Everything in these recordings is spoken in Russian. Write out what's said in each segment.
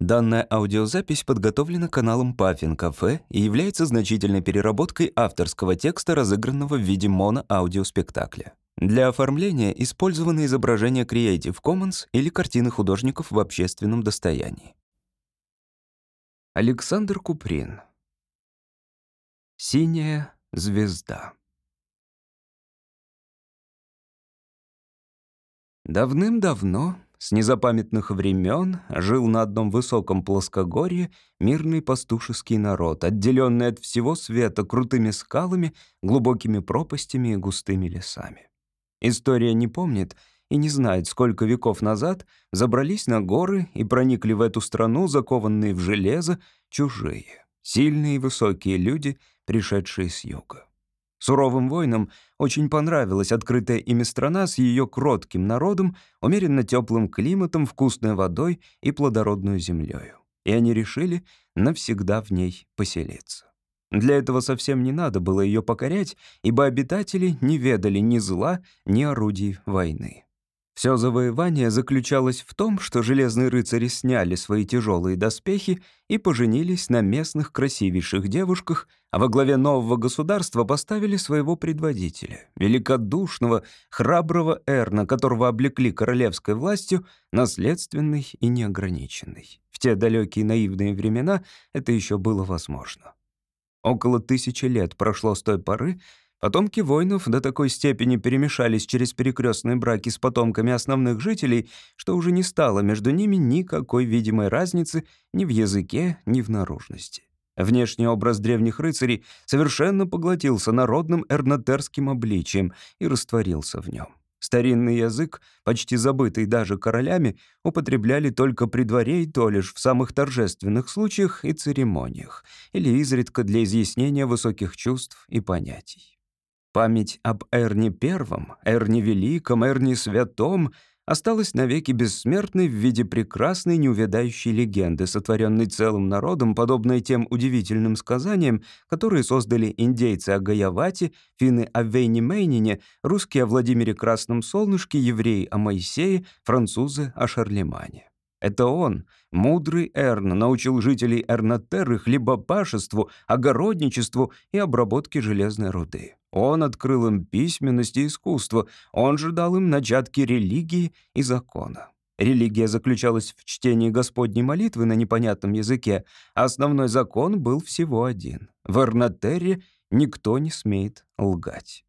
Данная аудиозапись подготовлена каналом Puffin Cafe и является значительной переработкой авторского текста, разыгранного в виде моно-аудиоспектакля. Для оформления использованы изображения Creative Commons или картины художников в общественном достоянии. Александр Куприн. Синяя звезда. Давным-давно с незапамятных времен жил на одном высоком плоскогорье мирный пастушеский народ, отделенный от всего света крутыми скалами, глубокими пропастями и густыми лесами. История не помнит и не знает, сколько веков назад забрались на горы и проникли в эту страну, закованные в железо, чужие, сильные и высокие люди, пришедшие с юга. Суровым воинам очень понравилась открытая ими страна с ее кротким народом, умеренно теплым климатом, вкусной водой и плодородной землей. И они решили навсегда в ней поселиться. Для этого совсем не надо было ее покорять, ибо обитатели не ведали ни зла, ни орудий войны. Все завоевание заключалось в том, что железные рыцари сняли свои тяжелые доспехи и поженились на местных красивейших девушках, а во главе нового государства поставили своего предводителя, великодушного, храброго Эрна, которого облекли королевской властью, наследственной и неограниченной. В те далекие наивные времена это еще было возможно. Около тысячи лет прошло с той поры, Потомки воинов до такой степени перемешались через перекрестные браки с потомками основных жителей, что уже не стало между ними никакой видимой разницы ни в языке, ни в наружности. Внешний образ древних рыцарей совершенно поглотился народным эрнатерским обличием и растворился в нем. Старинный язык, почти забытый даже королями, употребляли только при дворе и то лишь в самых торжественных случаях и церемониях, или изредка для изъяснения высоких чувств и понятий. Память об Эрне Первом, Эрне Великом, Эрне Святом осталась навеки бессмертной в виде прекрасной неувядающей легенды, сотворенной целым народом, подобной тем удивительным сказаниям, которые создали индейцы о Гаявате, финны о Вейне Мейнине, русские о Владимире Красном Солнышке, евреи о Моисее, французы о Шарлемане. Это он, мудрый Эрн, научил жителей Эрнатерры хлебопашеству, огородничеству и обработке железной руды. Он открыл им письменность и искусство, он же дал им начатки религии и закона. Религия заключалась в чтении Господней молитвы на непонятном языке, а основной закон был всего один. В Эрнатерре никто не смеет лгать.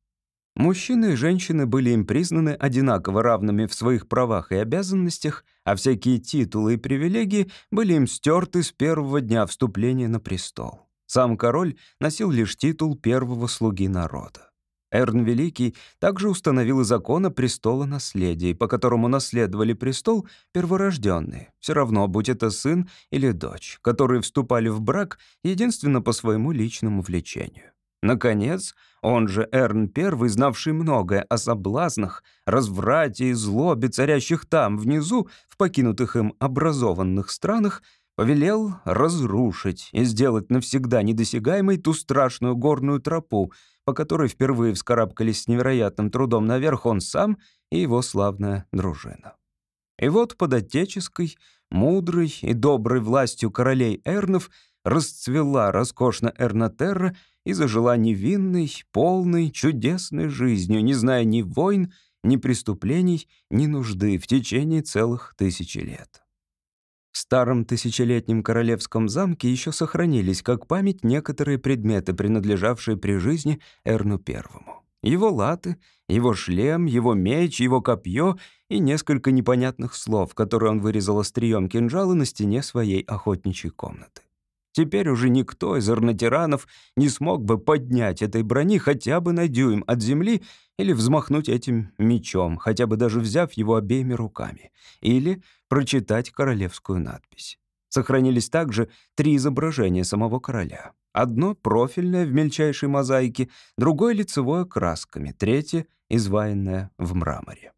Мужчины и женщины были им признаны одинаково равными в своих правах и обязанностях, а всякие титулы и привилегии были им стерты с первого дня вступления на престол. Сам король носил лишь титул первого слуги народа. Эрн Великий также установил и закон о престола наследия, по которому наследовали престол перворожденные, все равно, будь это сын или дочь, которые вступали в брак единственно по своему личному влечению. Наконец, он же Эрн I, знавший многое о соблазнах, разврате и злобе, царящих там, внизу, в покинутых им образованных странах, повелел разрушить и сделать навсегда недосягаемой ту страшную горную тропу, по которой впервые вскарабкались с невероятным трудом наверх он сам и его славная дружина. И вот под отеческой, мудрой и доброй властью королей Эрнов расцвела роскошно Эрнатерра и зажила невинной, полной, чудесной жизнью, не зная ни войн, ни преступлений, ни нужды в течение целых тысячи лет. В старом тысячелетнем королевском замке еще сохранились как память некоторые предметы, принадлежавшие при жизни Эрну Первому. Его латы, его шлем, его меч, его копье и несколько непонятных слов, которые он вырезал острием кинжала на стене своей охотничьей комнаты. Теперь уже никто из орнатиранов не смог бы поднять этой брони хотя бы на дюйм от земли или взмахнуть этим мечом, хотя бы даже взяв его обеими руками, или прочитать королевскую надпись. Сохранились также три изображения самого короля. Одно профильное в мельчайшей мозаике, другое лицевое красками, третье изваянное в мраморе.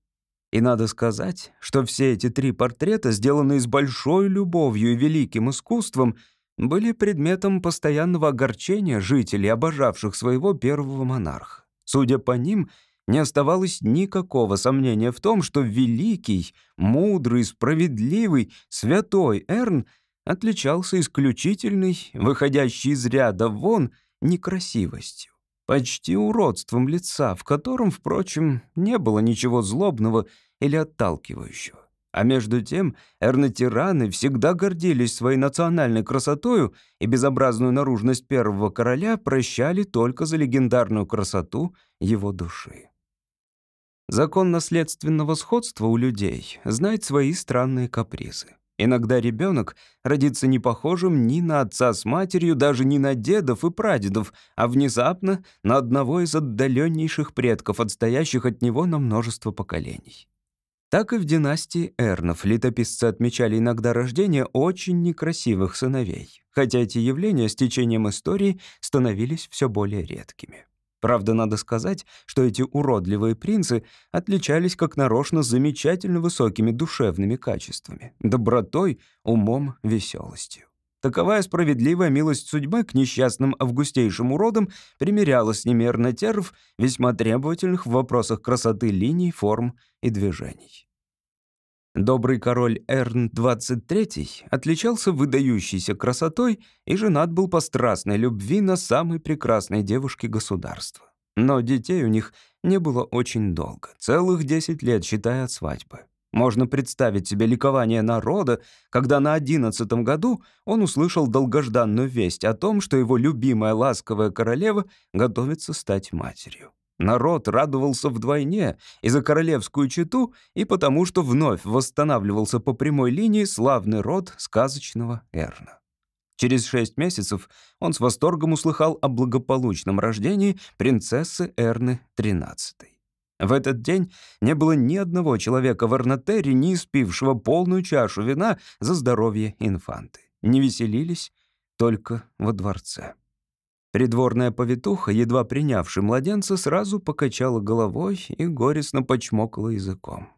И надо сказать, что все эти три портрета, сделанные с большой любовью и великим искусством, были предметом постоянного огорчения жителей, обожавших своего первого монарха. Судя по ним, не оставалось никакого сомнения в том, что великий, мудрый, справедливый, святой Эрн отличался исключительной, выходящей из ряда вон, некрасивостью, почти уродством лица, в котором, впрочем, не было ничего злобного или отталкивающего. А между тем эрнатираны всегда гордились своей национальной красотою и безобразную наружность первого короля прощали только за легендарную красоту его души. Закон наследственного сходства у людей знает свои странные капризы. Иногда ребенок родится не похожим ни на отца с матерью, даже не на дедов и прадедов, а внезапно на одного из отдаленнейших предков, отстоящих от него на множество поколений. Так и в династии Эрнов летописцы отмечали иногда рождение очень некрасивых сыновей, хотя эти явления с течением истории становились все более редкими. Правда, надо сказать, что эти уродливые принцы отличались как нарочно замечательно высокими душевными качествами, добротой, умом, веселостью. Таковая справедливая милость судьбы к несчастным августейшим уродам примеряла с ними эрнотеров, весьма требовательных в вопросах красоты линий, форм и движений. Добрый король Эрн XXIII отличался выдающейся красотой и женат был по страстной любви на самой прекрасной девушке государства. Но детей у них не было очень долго, целых 10 лет, считая от свадьбы. Можно представить себе ликование народа, когда на одиннадцатом году он услышал долгожданную весть о том, что его любимая ласковая королева готовится стать матерью. Народ радовался вдвойне и за королевскую чету, и потому, что вновь восстанавливался по прямой линии славный род сказочного Эрна. Через шесть месяцев он с восторгом услыхал о благополучном рождении принцессы Эрны XIII. В этот день не было ни одного человека в Эрнатере, не испившего полную чашу вина за здоровье инфанты. Не веселились только во дворце. Придворная повитуха, едва принявшая младенца, сразу покачала головой и горестно почмокала языком.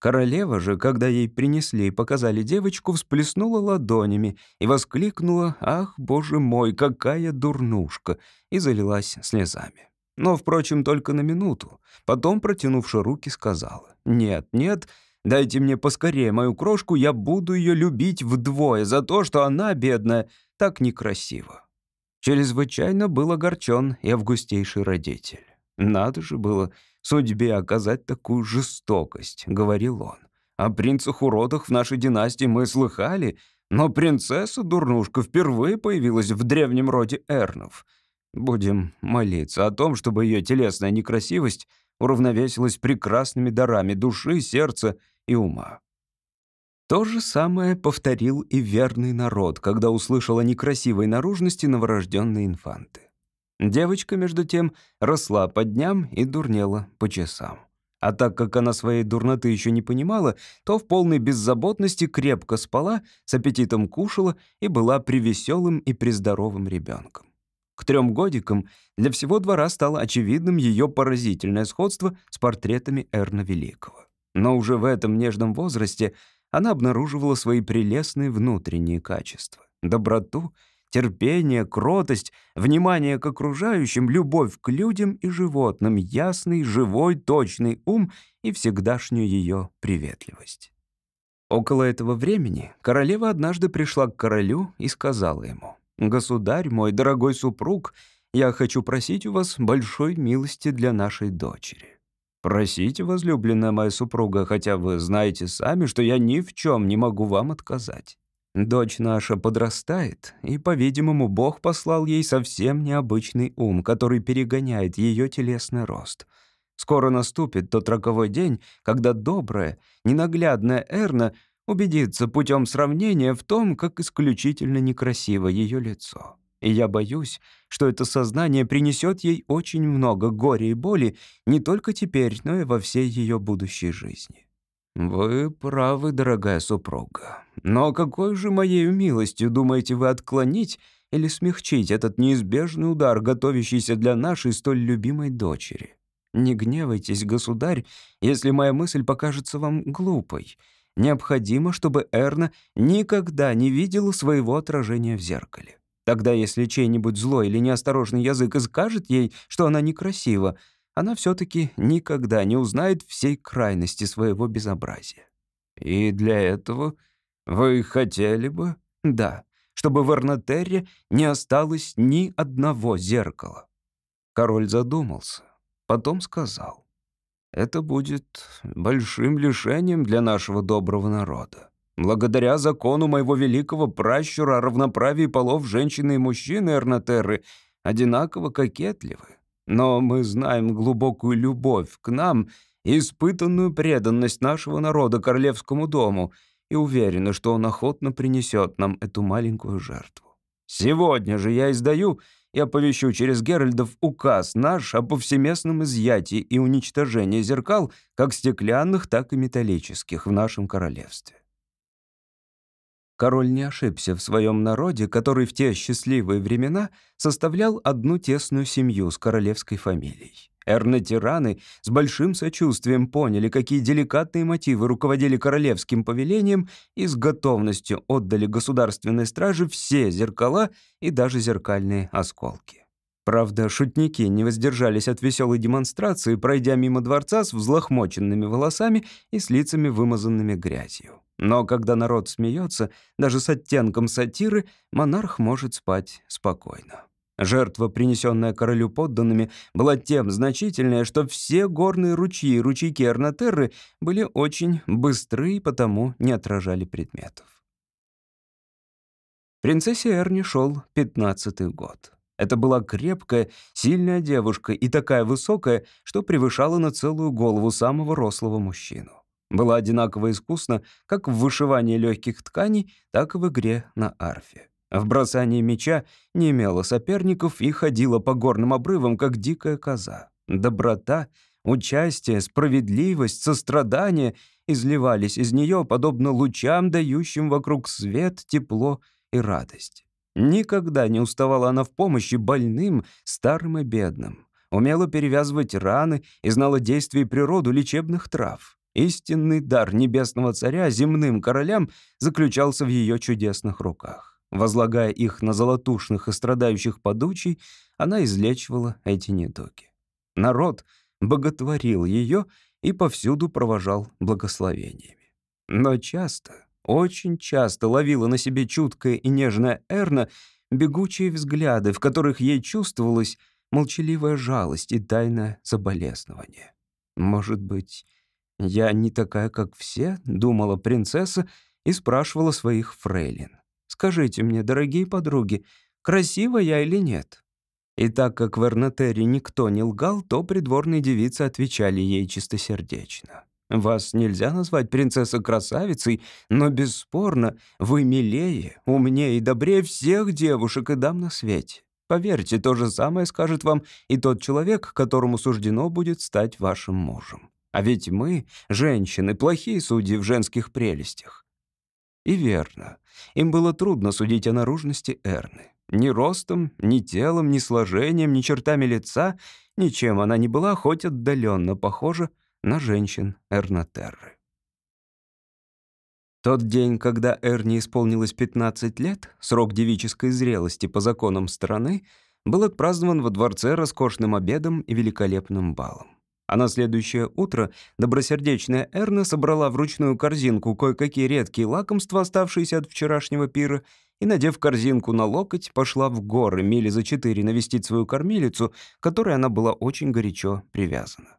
Королева же, когда ей принесли и показали девочку, всплеснула ладонями и воскликнула «Ах, боже мой, какая дурнушка!» и залилась слезами. Но, впрочем, только на минуту. Потом, протянувши руки, сказала «Нет, нет, дайте мне поскорее мою крошку, я буду ее любить вдвое за то, что она, бедная, так некрасива». Чрезвычайно был огорчен и августейший родитель. «Надо же было судьбе оказать такую жестокость», — говорил он. «О принцах-уродах в нашей династии мы слыхали, но принцесса-дурнушка впервые появилась в древнем роде Эрнов. Будем молиться о том, чтобы ее телесная некрасивость уравновесилась прекрасными дарами души, сердца и ума. То же самое повторил и верный народ, когда услышал о некрасивой наружности новорожденной инфанты. Девочка, между тем, росла по дням и дурнела по часам. А так как она своей дурноты еще не понимала, то в полной беззаботности крепко спала, с аппетитом кушала и была привеселым и приздоровым ребенком. К трем годикам для всего двора стало очевидным ее поразительное сходство с портретами Эрна Великого. Но уже в этом нежном возрасте она обнаруживала свои прелестные внутренние качества. Доброту, терпение, кротость, внимание к окружающим, любовь к людям и животным, ясный, живой, точный ум и всегдашнюю ее приветливость. Около этого времени королева однажды пришла к королю и сказала ему, «Государь мой, дорогой супруг, я хочу просить у вас большой милости для нашей дочери. Просите, возлюбленная моя супруга, хотя вы знаете сами, что я ни в чем не могу вам отказать. Дочь наша подрастает, и, по-видимому, Бог послал ей совсем необычный ум, который перегоняет ее телесный рост. Скоро наступит тот роковой день, когда добрая, ненаглядная Эрна убедится путем сравнения в том, как исключительно некрасиво ее лицо. И я боюсь, что это сознание принесет ей очень много горя и боли не только теперь, но и во всей ее будущей жизни. Вы правы, дорогая супруга. Но какой же моей милостью думаете вы отклонить или смягчить этот неизбежный удар, готовящийся для нашей столь любимой дочери? Не гневайтесь, государь, если моя мысль покажется вам глупой. Необходимо, чтобы Эрна никогда не видела своего отражения в зеркале. Тогда, если чей-нибудь злой или неосторожный язык и скажет ей, что она некрасива, она все-таки никогда не узнает всей крайности своего безобразия. И для этого вы хотели бы, Да, чтобы в Эрнатерре не осталось ни одного зеркала. Король задумался, потом сказал, «Это будет большим лишением для нашего доброго народа. Благодаря закону моего великого пращура о равноправии полов женщины и мужчины Эрнатерры одинаково кокетливы. Но мы знаем глубокую любовь к нам и испытанную преданность нашего народа королевскому дому и уверены, что он охотно принесет нам эту маленькую жертву. Сегодня же я издаю и оповещу через Геральдов указ наш о повсеместном изъятии и уничтожении зеркал, как стеклянных, так и металлических, в нашем королевстве. Король не ошибся в своем народе, который в те счастливые времена составлял одну тесную семью с королевской фамилией. Эрнетираны с большим сочувствием поняли, какие деликатные мотивы руководили королевским повелением и с готовностью отдали государственной страже все зеркала и даже зеркальные осколки. Правда, шутники не воздержались от веселой демонстрации, пройдя мимо дворца с взлохмоченными волосами и с лицами, вымазанными грязью. Но когда народ смеется, даже с оттенком сатиры, монарх может спать спокойно. Жертва, принесенная королю подданными, была тем значительная, что все горные ручьи и ручейки Арнатерры были очень быстры и потому не отражали предметов. Принцессе Эрни шел пятнадцатый год. Это была крепкая, сильная девушка и такая высокая, что превышала на целую голову самого рослого мужчину. Была одинаково искусна как в вышивании легких тканей, так и в игре на арфе. В бросании меча не имела соперников и ходила по горным обрывам, как дикая коза. Доброта, участие, справедливость, сострадание изливались из нее, подобно лучам, дающим вокруг свет, тепло и радость. Никогда не уставала она в помощи больным, старым и бедным. Умела перевязывать раны и знала действия и природу лечебных трав. Истинный дар небесного царя земным королям заключался в ее чудесных руках. Возлагая их на золотушных и страдающих подучий, она излечивала эти недуги. Народ боготворил ее и повсюду провожал благословениями. Но часто очень часто ловила на себе чуткая и нежная Эрна бегучие взгляды, в которых ей чувствовалась молчаливая жалость и тайное соболезнование. «Может быть, я не такая, как все?» — думала принцесса и спрашивала своих фрейлин. «Скажите мне, дорогие подруги, красива я или нет?» И так как в Эрнатере никто не лгал, то придворные девицы отвечали ей чистосердечно. Вас нельзя назвать принцессой-красавицей, но бесспорно вы милее, умнее и добрее всех девушек и дам на свете. Поверьте, то же самое скажет вам и тот человек, которому суждено будет стать вашим мужем. А ведь мы, женщины, плохие судьи в женских прелестях. И верно, им было трудно судить о наружности Эрны. Ни ростом, ни телом, ни сложением, ни чертами лица, ничем она не была хоть отдаленно похожа на женщин Эрнатерры. Тот день, когда Эрни исполнилось 15 лет, срок девической зрелости по законам страны, был отпразднован во дворце роскошным обедом и великолепным балом. А на следующее утро добросердечная Эрна собрала в ручную корзинку кое-какие редкие лакомства, оставшиеся от вчерашнего пира, и, надев корзинку на локоть, пошла в горы мили за четыре навестить свою кормилицу, которой она была очень горячо привязана.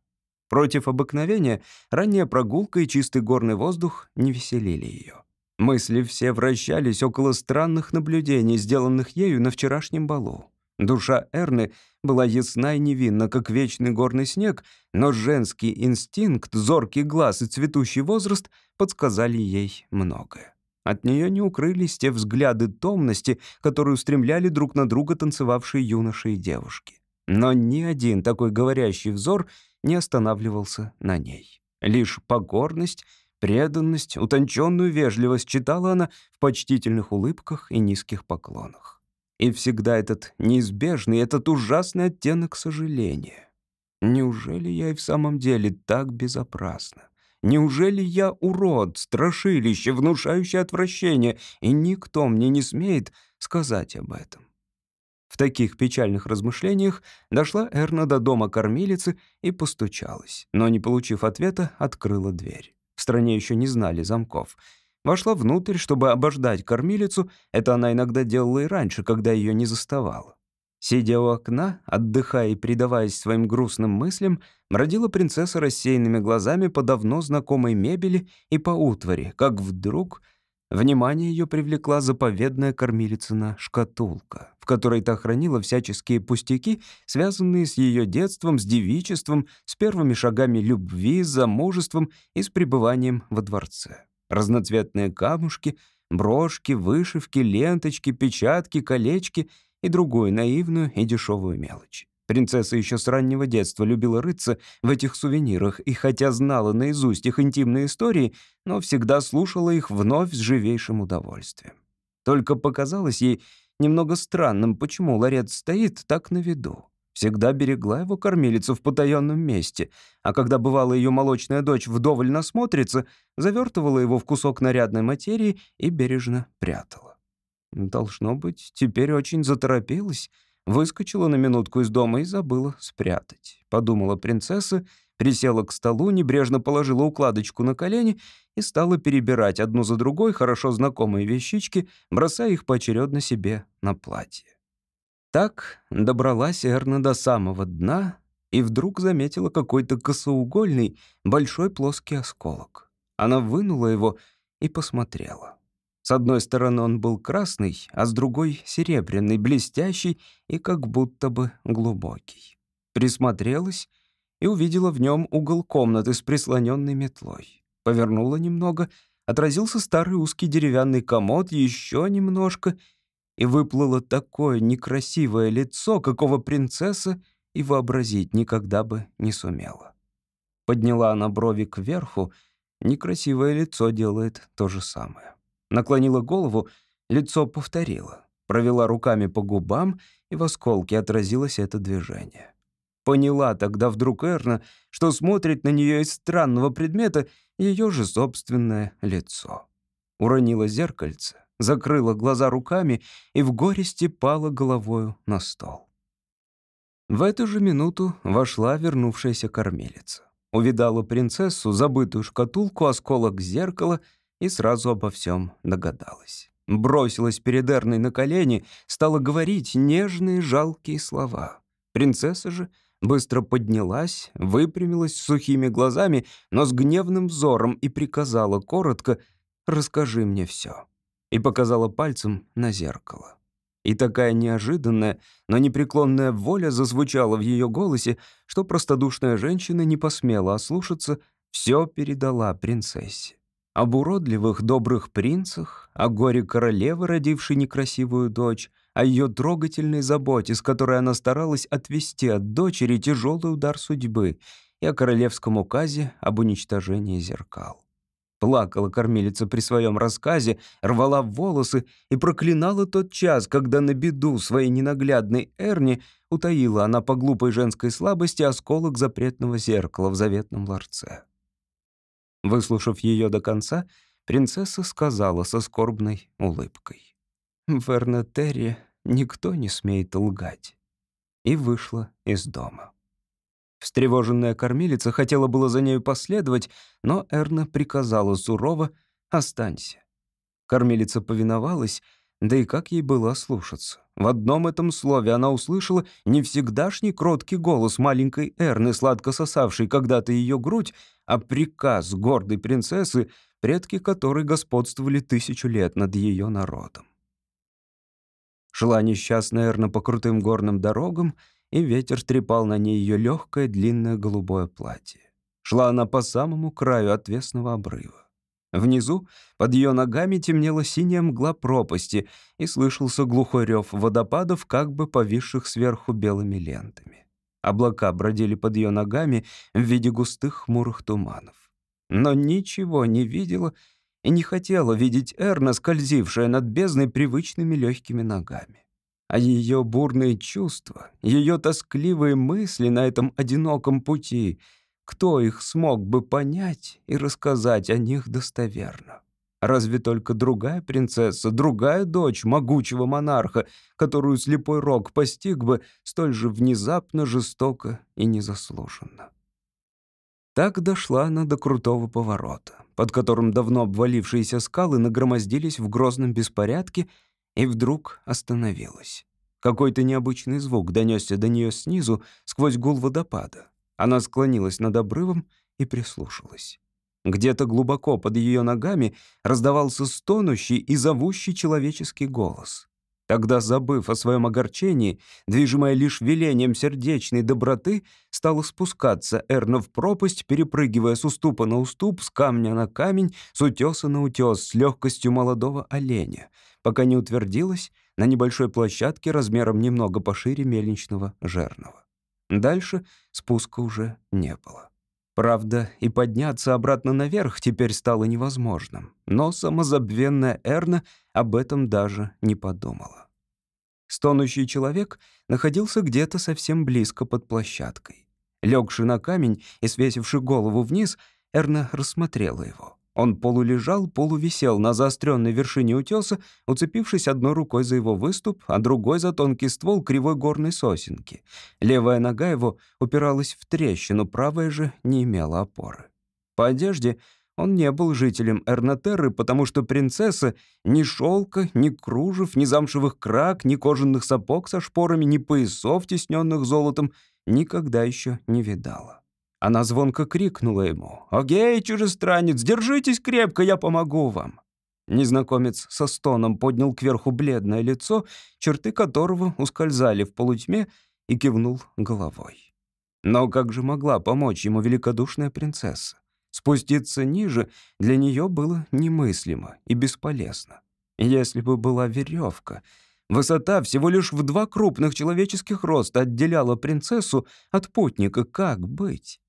Против обыкновения ранняя прогулка и чистый горный воздух не веселили ее. Мысли все вращались около странных наблюдений, сделанных ею на вчерашнем балу. Душа Эрны была ясна и невинна, как вечный горный снег, но женский инстинкт, зоркий глаз и цветущий возраст подсказали ей многое. От нее не укрылись те взгляды томности, которые устремляли друг на друга танцевавшие юноши и девушки. Но ни один такой говорящий взор не останавливался на ней. Лишь покорность, преданность, утонченную вежливость читала она в почтительных улыбках и низких поклонах. И всегда этот неизбежный, этот ужасный оттенок сожаления. Неужели я и в самом деле так безопасна? Неужели я урод, страшилище, внушающее отвращение, и никто мне не смеет сказать об этом? В таких печальных размышлениях дошла Эрна до дома кормилицы и постучалась, но, не получив ответа, открыла дверь. В стране еще не знали замков. Вошла внутрь, чтобы обождать кормилицу. Это она иногда делала и раньше, когда ее не заставала. Сидя у окна, отдыхая и предаваясь своим грустным мыслям, бродила принцесса рассеянными глазами по давно знакомой мебели и по утвари, как вдруг внимание ее привлекла заповедная кормилицына шкатулка, в которой та хранила всяческие пустяки, связанные с ее детством, с девичеством, с первыми шагами любви, с замужеством и с пребыванием во дворце. Разноцветные камушки, брошки, вышивки, ленточки, печатки, колечки — и другую наивную и дешевую мелочь. Принцесса еще с раннего детства любила рыться в этих сувенирах, и хотя знала наизусть их интимные истории, но всегда слушала их вновь с живейшим удовольствием. Только показалось ей немного странным, почему ларец стоит так на виду. Всегда берегла его кормилицу в потаенном месте, а когда бывала ее молочная дочь вдоволь насмотрится, завертывала его в кусок нарядной материи и бережно прятала. Должно быть, теперь очень заторопилась. Выскочила на минутку из дома и забыла спрятать. Подумала принцесса, присела к столу, небрежно положила укладочку на колени и стала перебирать одну за другой хорошо знакомые вещички, бросая их поочередно себе на платье. Так добралась Эрна до самого дна и вдруг заметила какой-то косоугольный, большой плоский осколок. Она вынула его и посмотрела. С одной стороны он был красный, а с другой — серебряный, блестящий и как будто бы глубокий. Присмотрелась и увидела в нем угол комнаты с прислоненной метлой. Повернула немного, отразился старый узкий деревянный комод, еще немножко, и выплыло такое некрасивое лицо, какого принцесса и вообразить никогда бы не сумела. Подняла она брови кверху, некрасивое лицо делает то же самое. Наклонила голову, лицо повторило. Провела руками по губам, и в осколке отразилось это движение. Поняла тогда вдруг Эрна, что смотрит на нее из странного предмета ее же собственное лицо. Уронила зеркальце, закрыла глаза руками и в горести пала головою на стол. В эту же минуту вошла вернувшаяся кормилица. Увидала принцессу, забытую шкатулку, осколок зеркала — и сразу обо всем догадалась. Бросилась перед Эрной на колени, стала говорить нежные жалкие слова. Принцесса же быстро поднялась, выпрямилась сухими глазами, но с гневным взором и приказала коротко «Расскажи мне все». И показала пальцем на зеркало. И такая неожиданная, но непреклонная воля зазвучала в ее голосе, что простодушная женщина не посмела ослушаться, все передала принцессе об уродливых добрых принцах, о горе королевы, родившей некрасивую дочь, о ее трогательной заботе, с которой она старалась отвести от дочери тяжелый удар судьбы, и о королевском указе об уничтожении зеркал. Плакала кормилица при своем рассказе, рвала волосы и проклинала тот час, когда на беду своей ненаглядной Эрни утаила она по глупой женской слабости осколок запретного зеркала в заветном ларце. Выслушав ее до конца, принцесса сказала со скорбной улыбкой. «В Эрнатере никто не смеет лгать». И вышла из дома. Встревоженная кормилица хотела было за нею последовать, но Эрна приказала сурово «Останься». Кормилица повиновалась, да и как ей было слушаться. В одном этом слове она услышала не всегдашний кроткий голос маленькой Эрны, сладко сосавшей когда-то ее грудь, а приказ гордой принцессы, предки которой господствовали тысячу лет над ее народом. Шла несчастная Эрна по крутым горным дорогам, и ветер трепал на ней ее легкое длинное голубое платье. Шла она по самому краю отвесного обрыва. Внизу, под ее ногами, темнела синяя мгла пропасти, и слышался глухой рев водопадов, как бы повисших сверху белыми лентами. Облака бродили под ее ногами в виде густых хмурых туманов. Но ничего не видела и не хотела видеть Эрна, скользившая над бездной привычными легкими ногами. А ее бурные чувства, ее тоскливые мысли на этом одиноком пути, кто их смог бы понять и рассказать о них достоверно? Разве только другая принцесса, другая дочь могучего монарха, которую слепой рок постиг бы столь же внезапно, жестоко и незаслуженно. Так дошла она до крутого поворота. под которым давно обвалившиеся скалы нагромоздились в грозном беспорядке, и вдруг остановилась. Какой-то необычный звук донесся до нее снизу сквозь гул водопада. Она склонилась над обрывом и прислушалась. Где-то глубоко под ее ногами раздавался стонущий и зовущий человеческий голос. Тогда, забыв о своем огорчении, движимая лишь велением сердечной доброты, стала спускаться Эрна в пропасть, перепрыгивая с уступа на уступ, с камня на камень, с утеса на утес, с легкостью молодого оленя, пока не утвердилась на небольшой площадке размером немного пошире мельничного жерного. Дальше спуска уже не было. Правда, и подняться обратно наверх теперь стало невозможным, но самозабвенная Эрна об этом даже не подумала. Стонущий человек находился где-то совсем близко под площадкой. Легший на камень и свесивший голову вниз, Эрна рассмотрела его. Он полулежал, полувисел на заостренной вершине утеса, уцепившись одной рукой за его выступ, а другой за тонкий ствол кривой горной сосенки. Левая нога его упиралась в трещину, правая же не имела опоры. По одежде он не был жителем Эрнатерры, потому что принцесса ни шелка, ни кружев, ни замшевых крак, ни кожаных сапог со шпорами, ни поясов, тесненных золотом, никогда еще не видала. Она звонко крикнула ему. «Огей, чужестранец, держитесь крепко, я помогу вам!» Незнакомец со стоном поднял кверху бледное лицо, черты которого ускользали в полутьме, и кивнул головой. Но как же могла помочь ему великодушная принцесса? Спуститься ниже для нее было немыслимо и бесполезно. Если бы была веревка, высота всего лишь в два крупных человеческих роста отделяла принцессу от путника, как быть?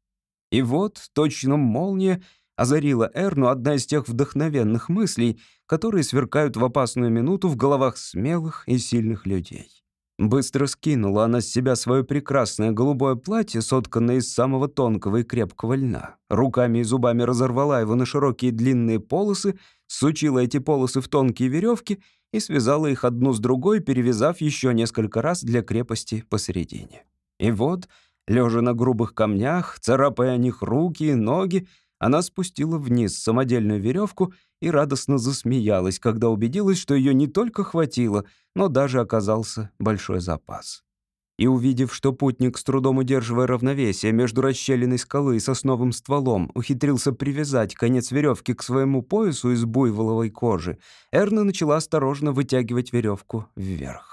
И вот, точно молния, озарила Эрну одна из тех вдохновенных мыслей, которые сверкают в опасную минуту в головах смелых и сильных людей. Быстро скинула она с себя свое прекрасное голубое платье, сотканное из самого тонкого и крепкого льна. Руками и зубами разорвала его на широкие длинные полосы, сучила эти полосы в тонкие веревки и связала их одну с другой, перевязав еще несколько раз для крепости посередине. И вот Лежа на грубых камнях, царапая о них руки и ноги, она спустила вниз самодельную веревку и радостно засмеялась, когда убедилась, что ее не только хватило, но даже оказался большой запас. И увидев, что путник, с трудом удерживая равновесие между расщелиной скалы и сосновым стволом, ухитрился привязать конец веревки к своему поясу из буйволовой кожи, Эрна начала осторожно вытягивать веревку вверх.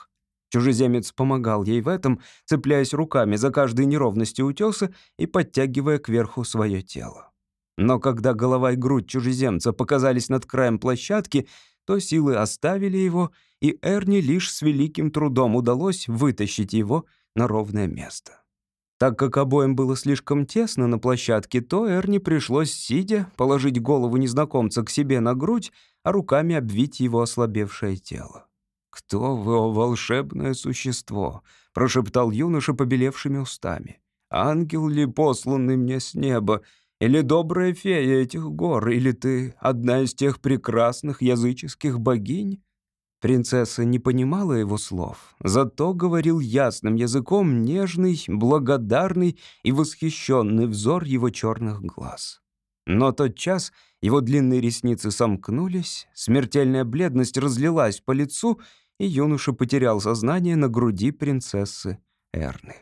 Чужеземец помогал ей в этом, цепляясь руками за каждые неровности утеса и подтягивая кверху свое тело. Но когда голова и грудь чужеземца показались над краем площадки, то силы оставили его, и Эрни лишь с великим трудом удалось вытащить его на ровное место. Так как обоим было слишком тесно на площадке, то Эрни пришлось, сидя, положить голову незнакомца к себе на грудь, а руками обвить его ослабевшее тело. «Кто вы, о волшебное существо?» — прошептал юноша побелевшими устами. «Ангел ли посланный мне с неба? Или добрая фея этих гор? Или ты одна из тех прекрасных языческих богинь?» Принцесса не понимала его слов, зато говорил ясным языком нежный, благодарный и восхищенный взор его черных глаз. Но тот час его длинные ресницы сомкнулись, смертельная бледность разлилась по лицу, и юноша потерял сознание на груди принцессы Эрны.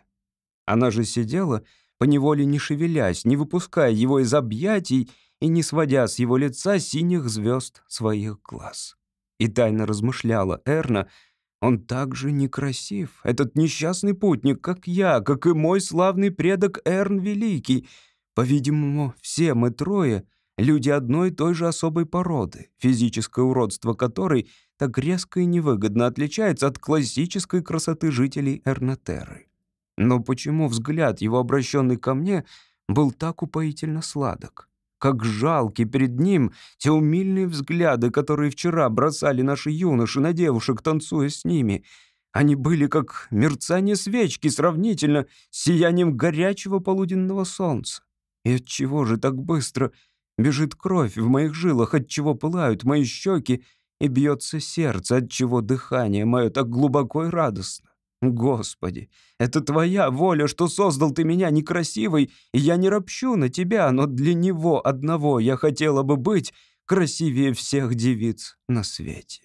Она же сидела, поневоле не шевелясь, не выпуская его из объятий и не сводя с его лица синих звезд своих глаз. И тайно размышляла Эрна, он также некрасив, этот несчастный путник, как я, как и мой славный предок Эрн Великий. По-видимому, все мы трое — люди одной и той же особой породы, физическое уродство которой — так резко и невыгодно отличается от классической красоты жителей Эрнатеры. Но почему взгляд его, обращенный ко мне, был так упоительно сладок? Как жалки перед ним те умильные взгляды, которые вчера бросали наши юноши на девушек, танцуя с ними. Они были как мерцание свечки сравнительно с сиянием горячего полуденного солнца. И от чего же так быстро бежит кровь в моих жилах, от чего пылают мои щеки и бьется сердце, от чего дыхание мое так глубоко и радостно. Господи, это твоя воля, что создал ты меня некрасивой, и я не ропщу на тебя, но для него одного я хотела бы быть красивее всех девиц на свете.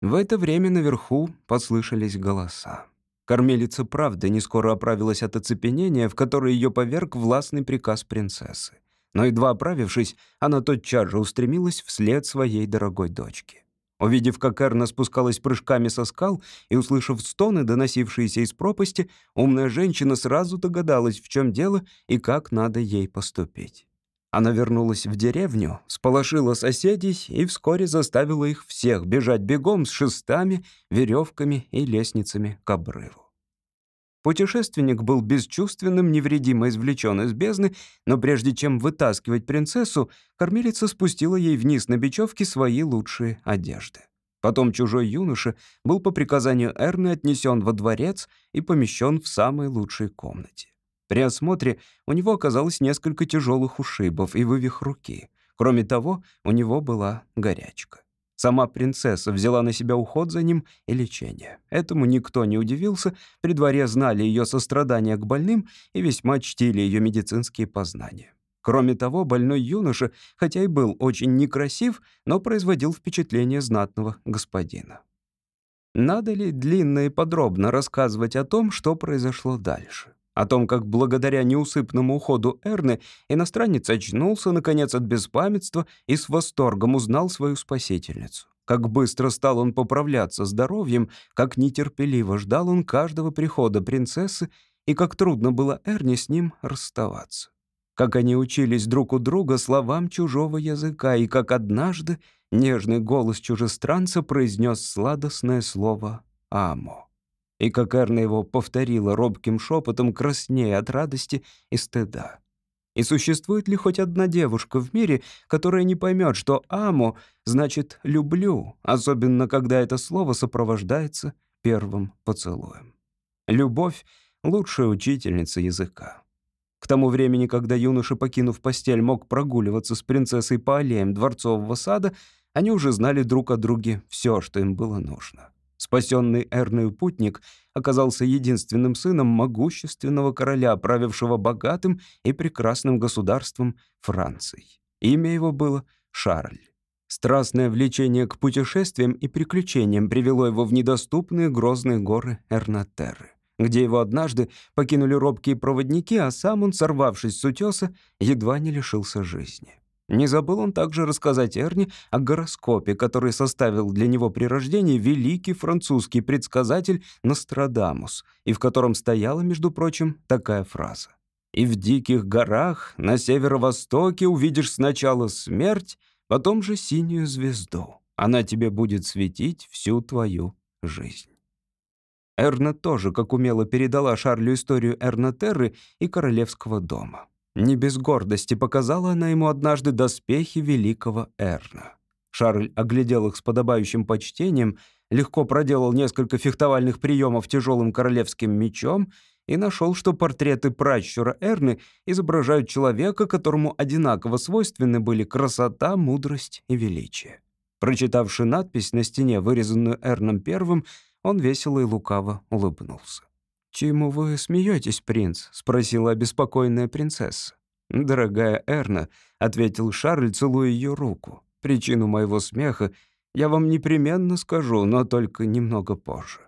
В это время наверху послышались голоса. Кормилица правда не скоро оправилась от оцепенения, в которое ее поверг властный приказ принцессы. Но едва оправившись, она тотчас же устремилась вслед своей дорогой дочке. Увидев, как Эрна спускалась прыжками со скал и услышав стоны, доносившиеся из пропасти, умная женщина сразу догадалась, в чем дело и как надо ей поступить. Она вернулась в деревню, сполошила соседей и вскоре заставила их всех бежать бегом с шестами, веревками и лестницами к обрыву. Путешественник был бесчувственным, невредимо извлечен из бездны, но прежде чем вытаскивать принцессу, кормилица спустила ей вниз на бечевке свои лучшие одежды. Потом чужой юноша был по приказанию Эрны отнесен во дворец и помещен в самой лучшей комнате. При осмотре у него оказалось несколько тяжелых ушибов и вывих руки. Кроме того, у него была горячка. Сама принцесса взяла на себя уход за ним и лечение. Этому никто не удивился, при дворе знали ее сострадание к больным и весьма чтили ее медицинские познания. Кроме того, больной юноша, хотя и был очень некрасив, но производил впечатление знатного господина. Надо ли длинно и подробно рассказывать о том, что произошло дальше? О том, как благодаря неусыпному уходу Эрны иностранец очнулся, наконец, от беспамятства и с восторгом узнал свою спасительницу. Как быстро стал он поправляться здоровьем, как нетерпеливо ждал он каждого прихода принцессы и как трудно было Эрне с ним расставаться. Как они учились друг у друга словам чужого языка, и как однажды нежный голос чужестранца произнес сладостное слово «Амо» и как Эрна его повторила робким шепотом, краснее от радости и стыда. И существует ли хоть одна девушка в мире, которая не поймет, что «амо» значит «люблю», особенно когда это слово сопровождается первым поцелуем? Любовь — лучшая учительница языка. К тому времени, когда юноша, покинув постель, мог прогуливаться с принцессой по аллеям дворцового сада, они уже знали друг о друге все, что им было нужно. Спасенный Эрною путник оказался единственным сыном могущественного короля, правившего богатым и прекрасным государством Францией. Имя его было Шарль. Страстное влечение к путешествиям и приключениям привело его в недоступные грозные горы Эрнатерры, где его однажды покинули робкие проводники, а сам он, сорвавшись с утеса, едва не лишился жизни. Не забыл он также рассказать Эрни о гороскопе, который составил для него при рождении великий французский предсказатель Нострадамус, и в котором стояла, между прочим, такая фраза. «И в диких горах на северо-востоке увидишь сначала смерть, потом же синюю звезду. Она тебе будет светить всю твою жизнь». Эрна тоже, как умело передала Шарлю историю Эрнатерры и королевского дома. Не без гордости показала она ему однажды доспехи великого Эрна. Шарль оглядел их с подобающим почтением, легко проделал несколько фехтовальных приемов тяжелым королевским мечом и нашел, что портреты пращура Эрны изображают человека, которому одинаково свойственны были красота, мудрость и величие. Прочитавши надпись на стене, вырезанную Эрном Первым, он весело и лукаво улыбнулся. «Чему вы смеетесь, принц?» — спросила обеспокоенная принцесса. «Дорогая Эрна», — ответил Шарль, целуя ее руку. «Причину моего смеха я вам непременно скажу, но только немного позже».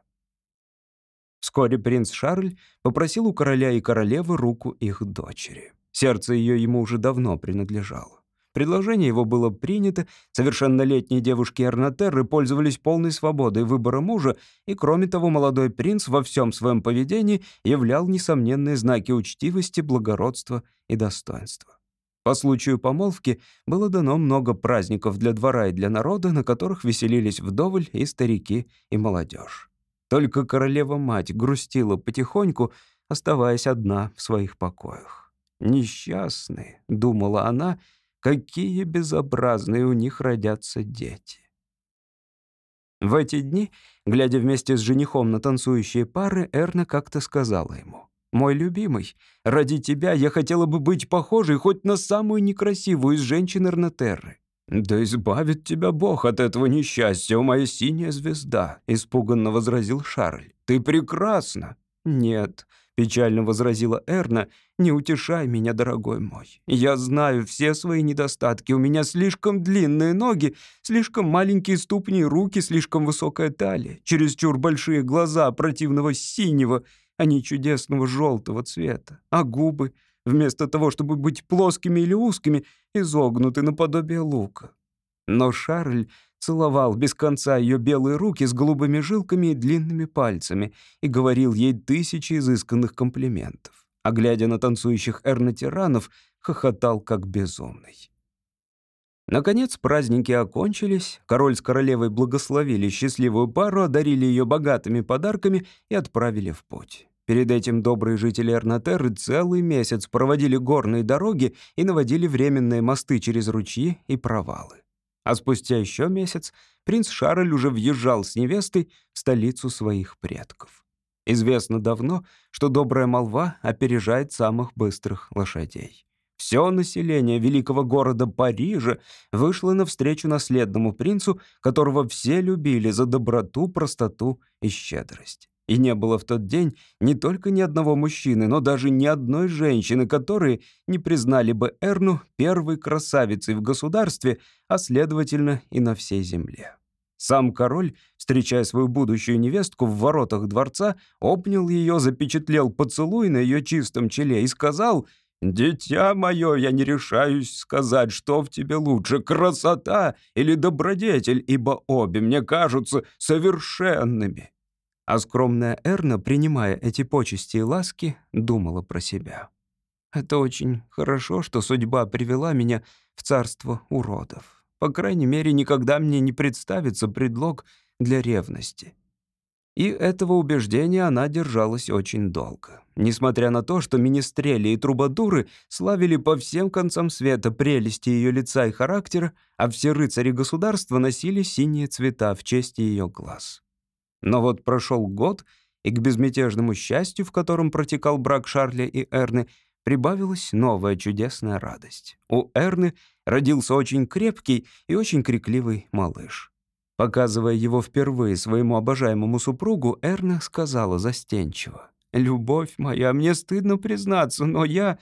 Вскоре принц Шарль попросил у короля и королевы руку их дочери. Сердце ее ему уже давно принадлежало. Предложение его было принято, совершеннолетние девушки Эрнатерры пользовались полной свободой выбора мужа, и, кроме того, молодой принц во всем своем поведении являл несомненные знаки учтивости, благородства и достоинства. По случаю помолвки было дано много праздников для двора и для народа, на которых веселились вдоволь и старики, и молодежь. Только королева-мать грустила потихоньку, оставаясь одна в своих покоях. «Несчастные», — думала она, — Какие безобразные у них родятся дети. В эти дни, глядя вместе с женихом на танцующие пары, Эрна как-то сказала ему, «Мой любимый, ради тебя я хотела бы быть похожей хоть на самую некрасивую из женщин Эрнатерры. «Да избавит тебя Бог от этого несчастья, о моя синяя звезда», — испуганно возразил Шарль. «Ты прекрасна». «Нет», — печально возразила Эрна, — «не утешай меня, дорогой мой. Я знаю все свои недостатки. У меня слишком длинные ноги, слишком маленькие ступни и руки, слишком высокая талия, чересчур большие глаза противного синего, а не чудесного желтого цвета, а губы вместо того, чтобы быть плоскими или узкими, изогнуты наподобие лука. Но Шарль целовал без конца ее белые руки с голубыми жилками и длинными пальцами и говорил ей тысячи изысканных комплиментов. А глядя на танцующих эрнотиранов, хохотал как безумный. Наконец праздники окончились, король с королевой благословили счастливую пару, одарили ее богатыми подарками и отправили в путь. Перед этим добрые жители Эрнатерры целый месяц проводили горные дороги и наводили временные мосты через ручьи и провалы. А спустя еще месяц принц Шарль уже въезжал с невестой в столицу своих предков. Известно давно, что добрая молва опережает самых быстрых лошадей. Все население великого города Парижа вышло навстречу наследному принцу, которого все любили за доброту, простоту и щедрость. И не было в тот день не только ни одного мужчины, но даже ни одной женщины, которые не признали бы Эрну первой красавицей в государстве, а, следовательно, и на всей земле. Сам король, встречая свою будущую невестку в воротах дворца, обнял ее, запечатлел поцелуй на ее чистом челе и сказал «Дитя мое, я не решаюсь сказать, что в тебе лучше, красота или добродетель, ибо обе мне кажутся совершенными». А скромная Эрна, принимая эти почести и ласки, думала про себя. «Это очень хорошо, что судьба привела меня в царство уродов. По крайней мере, никогда мне не представится предлог для ревности». И этого убеждения она держалась очень долго. Несмотря на то, что министрели и трубадуры славили по всем концам света прелести ее лица и характера, а все рыцари государства носили синие цвета в честь ее глаз. Но вот прошел год, и к безмятежному счастью, в котором протекал брак Шарля и Эрны, прибавилась новая чудесная радость. У Эрны родился очень крепкий и очень крикливый малыш. Показывая его впервые своему обожаемому супругу, Эрна сказала застенчиво. «Любовь моя, мне стыдно признаться, но я...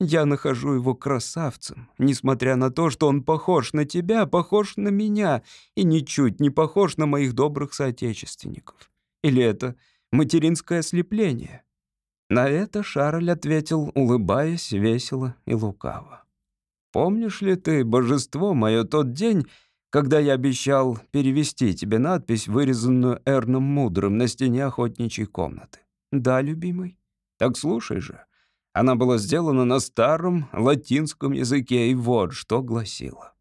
Я нахожу его красавцем, несмотря на то, что он похож на тебя, похож на меня и ничуть не похож на моих добрых соотечественников. Или это материнское ослепление?» На это Шарль ответил, улыбаясь весело и лукаво. «Помнишь ли ты, божество мое, тот день, когда я обещал перевести тебе надпись, вырезанную Эрном Мудрым на стене охотничьей комнаты?» «Да, любимый». «Так слушай же». Она была сделана на старом латинском языке, и вот что гласила.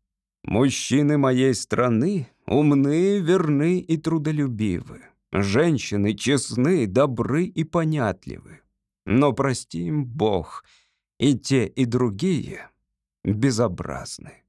«Мужчины моей страны умны, верны и трудолюбивы. Женщины честны, добры и понятливы. Но прости им Бог, и те, и другие безобразны».